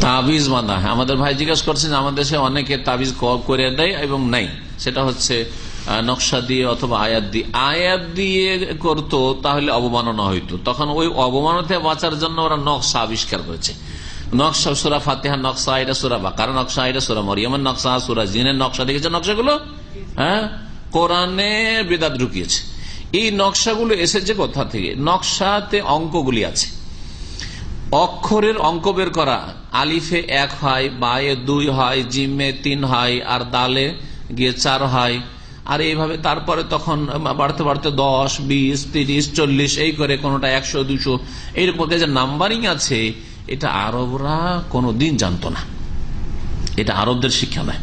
তাবিজ বাঁধা। আমাদের ভাই জিজ্ঞেস করছেন, আমাদের দেশে অনেকে তাবিজ করে দেয় এবং নাই। সেটা হচ্ছে নকশা দিয়ে অথবা আয়াত দিয়ে। আয়াত দিয়ে করতো, তাহলে অবমাননা হইতো। তখন ওই অবমাননা থেকে বাঁচার জন্য ওরা নকশা আবিষ্কার করেছে। নকশা, সুরা ফাতেহার নকশা এটা সুরা বাকার নকশা এটা সুরা মরিয়মের নকশা, সুরা জিনের নকশা, দেখেছে নকশাগুলো? হ্যাঁ? কোরআনে বেদাত ঢুকিয়েছে। এই নকশাগুলো এসেছে কোথা থেকে? নকশাতে অঙ্কগুলি আছে। অক্ষরের অঙ্ক বের করা। আলিফে এক হয়, বায়ে দুই হয় জিমে তিন হয়, আর দালে গিয়ে চার হয়। আর এইভাবে তারপরে তখন বাড়তে বাড়তে দশ, বিশ, তিরিশ, চল্লিশ, এই করে কোনটা একশো, দুশো। এইরকম যে নাম্বারিং আছে, এটা আরবরা কোনো দিন জানতো না। এটা আরবদের শিক্ষা নয়।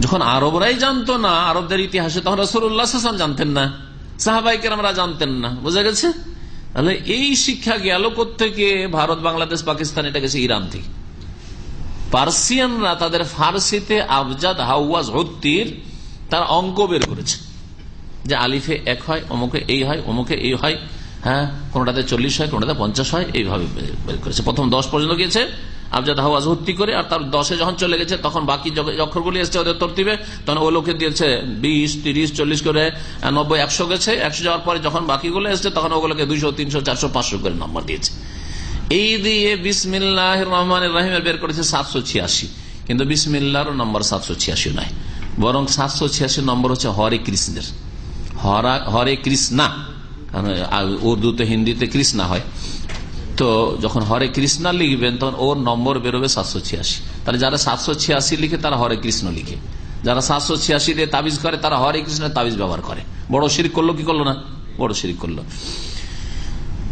যখন আরবরাই জানতো না, আরবদের ইতিহাসে তখন রসুল্লাহ জানতেন না। সাহাবাইকের আমরা জানতেন না। বোঝা গেছে? তাহলে এই শিক্ষা গেল থেকে ভারত, বাংলাদেশ, পাকিস্তান, এটা গেছে ইরান থেকে। পার্সিয়ানরা তাদের ফার্সিতে আবজাদ হাওয়াজ হত্তির তার অঙ্ক বের করেছে। যে আলিফে এক হয়, অমুকে এই হয়, অমুকে এই হয় হ্যাঁ কোনটাতে চল্লিশ হয়, কোনটাতে পঞ্চাশ হয়, এইভাবে বের- করেছে। প্রথম দশ পর্যন্ত গিয়েছে। আবজাদ হাওয়াজ ভর্তি করে আর তার দশে যখন চলে গেছে, তখন বাকি অক্ষরগুলি এসছে ওদের তরতিবে। তখন ও লোকে দিয়েছে বিশ, তিরিশ, চল্লিশ করে নব্বই, একশো গেছে। একশো যাওয়ার পরে যখন বাকিগুলো এসছে, তখন ওগুলোকে দুইশো, তিনশো, চারশো, পাঁচশো করে নম্বর দিয়েছে। এই দিয়ে বিসমিল্লাহ রহমান রাহিমের বের করেছে সাতশো ছিয়াশি। কিন্তু বিসমিল্লাহর নম্বর সাতশো ছিয়াশি নয় বরং সাতশো ছিয়াশি নম্বর হচ্ছে হরে কৃষ্ণের। হরা- কৃষ্ণা। উর্দুতে, হিন্দিতে কৃষ্ণা হয়। তো যখন হরে কৃষ্ণা লিখবেন, তখন ওর নম্বর বেরোবে সাতশো ছিয়াশি। তাহলে যারা সাতশো ছিয়াশি লিখে, তারা হরে কৃষ্ণ লিখে। যারা সাতশো ছিয়াশি দিয়ে তাবিজ করে, তারা হরে কৃষ্ণের তাবিজ ব্যবহার করে। বড় শিরিক করল, কি করল না? বড় শিরিক করল।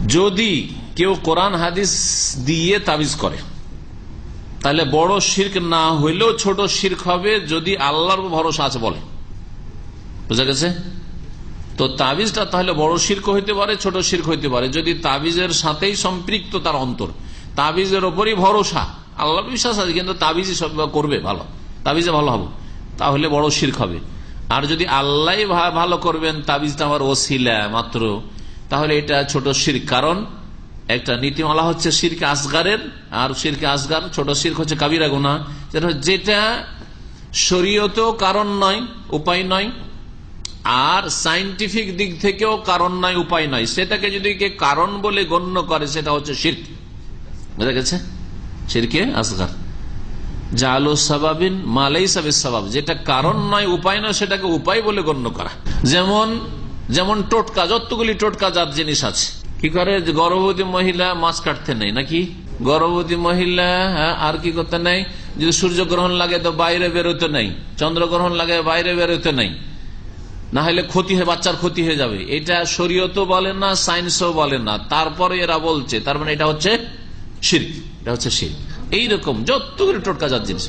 যদি কেউ কোরআন, হাদিস দিয়ে তাবিজ করে, তাহলে বড় শির্ক না হইলেও ছোট শির্ক হবে যদি আল্লাহর ভরসা আছে বলে। বুঝা গেছে? তো তাবিজটা তাহলে বড় শির্ক হইতে পারে, ছোট শির্ক হইতে পারে। যদি তাবিজের সাথেই সম্পৃক্ত তার অন্তর। তাবিজের ওপরই ভরসা। আল্লাহর বিশ্বাস আছে, কিন্তু তাবিজই সব করবে, ভালো। তাবিজে ভালো হবে। তাহলে বড় শির্ক হবে। আর যদি আল্লাহ ভালো করবেন, তাবিজটা আমার ওসিলা মাত্র, তাহলে এটা ছোট শির্ক। কারণ একটা নীতিমালা হচ্ছে শিরকে আসগারের, আর শিরকে আসগার, ছোট শির্ক হচ্ছে কাবিরা গুনা যেটা শরীয়ত কারণ নয়, উপায় নয় আর সাইন্টিফিক দিক থেকেও কারণ নয় উপায় নয় সেটাকে যদি কে কারণ বলে গণ্য করে সেটা হচ্ছে শির্ক। বুঝা গেছে? শিরকে আসগার। মালাই সাবের সাবাব যেটা কারণ নয় উপায় নয় সেটাকে উপায় বলে গণ্য করা। যেমন যেমন টোটকা যতগুলি টোটকা যার জিনিস আছে। কি করে? গর্ভবতী মহিলা মাছ কাটতে নেই নাকি? গর্ভবতী মহিলা হ্যাঁ, আর কি করতে নেই? যদি সূর্যগ্রহণ লাগে তো বাইরে বেরোতে নেই। চন্দ্রগ্রহণ লাগে বাইরে বেরোতে নেই। না হলে ক্ষতি হয়ে, বাচ্চার ক্ষতি হয়ে যাবে। এটা শরীয়তও বলে না, সায়েন্সও বলে না। তারপরে এরা বলছে, তার মানে এটা হচ্ছে শির্ক, এটা হচ্ছে শির্ক। এইরকম যতগুলি টোটকা যার জিনিস।